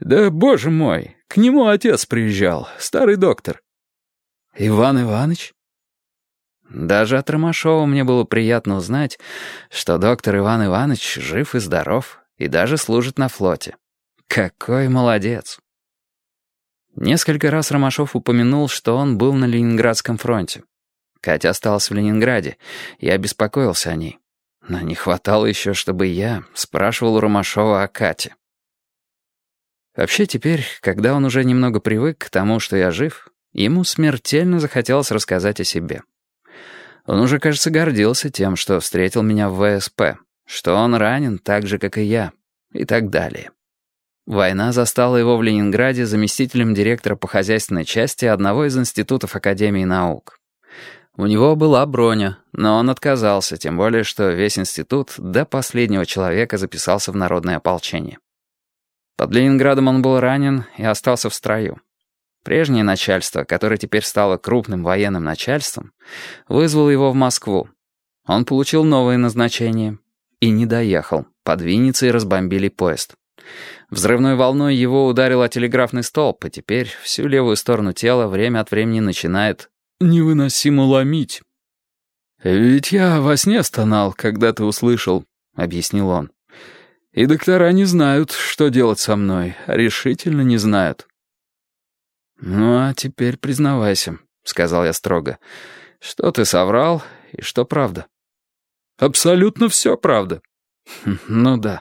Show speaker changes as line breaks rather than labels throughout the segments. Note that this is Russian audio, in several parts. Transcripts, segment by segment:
«Да, боже мой, к нему отец приезжал, старый доктор». «Иван Иванович?» Даже от Ромашова мне было приятно узнать, что доктор Иван Иванович жив и здоров, и даже служит на флоте. Какой молодец! Несколько раз Ромашов упомянул, что он был на Ленинградском фронте. Катя осталась в Ленинграде, я беспокоился о ней. Но не хватало еще, чтобы я спрашивал у Ромашова о Кате. Вообще теперь, когда он уже немного привык к тому, что я жив, ему смертельно захотелось рассказать о себе. Он уже, кажется, гордился тем, что встретил меня в ВСП, что он ранен так же, как и я, и так далее. Война застала его в Ленинграде заместителем директора по хозяйственной части одного из институтов Академии наук. У него была броня, но он отказался, тем более, что весь институт до последнего человека записался в народное ополчение. Под Ленинградом он был ранен и остался в строю. Прежнее начальство, которое теперь стало крупным военным начальством, вызвало его в Москву. Он получил новое назначение и не доехал. Под Винницей разбомбили поезд. Взрывной волной его ударил о телеграфный столб, и теперь всю левую сторону тела время от времени начинает невыносимо ломить. «Ведь я во сне стонал, когда ты услышал», — объяснил он. «И доктора не знают, что делать со мной, решительно не знают». «Ну, а теперь признавайся», — сказал я строго. «Что ты соврал и что правда?» «Абсолютно все правда». «Хм, «Ну да.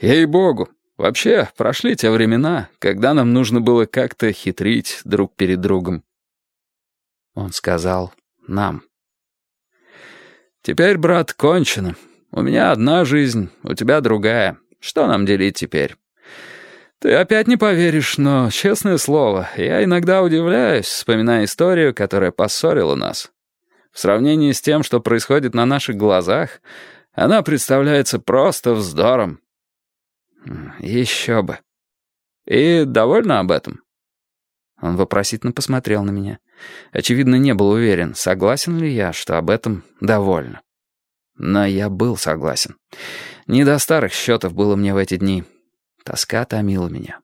Ей-богу. Вообще, прошли те времена, когда нам нужно было как-то хитрить друг перед другом». Он сказал «нам». «Теперь, брат, кончено. У меня одна жизнь, у тебя другая. Что нам делить теперь?» «Ты опять не поверишь, но, честное слово, я иногда удивляюсь, вспоминая историю, которая поссорила нас. В сравнении с тем, что происходит на наших глазах, она представляется просто вздором». «Еще бы». «И довольна об этом?» Он вопросительно посмотрел на меня. Очевидно, не был уверен, согласен ли я, что об этом довольна. Но я был согласен. Не до старых счетов было мне в эти дни. Тоска томила меня.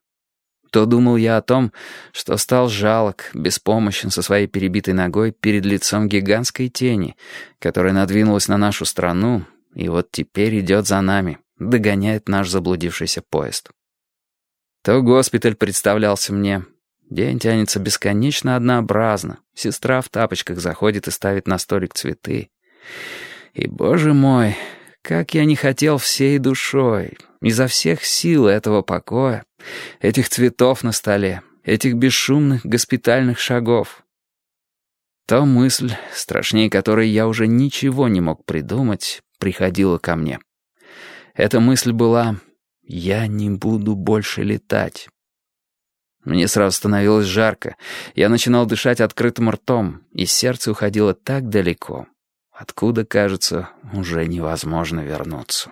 То думал я о том, что стал жалок, беспомощен со своей перебитой ногой перед лицом гигантской тени, которая надвинулась на нашу страну и вот теперь идет за нами, догоняет наш заблудившийся поезд. То госпиталь представлялся мне. День тянется бесконечно однообразно. Сестра в тапочках заходит и ставит на столик цветы. И, боже мой, как я не хотел всей душой, изо всех сил этого покоя, этих цветов на столе, этих бесшумных госпитальных шагов. То мысль, страшнее которой я уже ничего не мог придумать, приходила ко мне. Эта мысль была «Я не буду больше летать». Мне сразу становилось жарко, я начинал дышать открытым ртом, и сердце уходило так далеко, откуда, кажется, уже невозможно вернуться.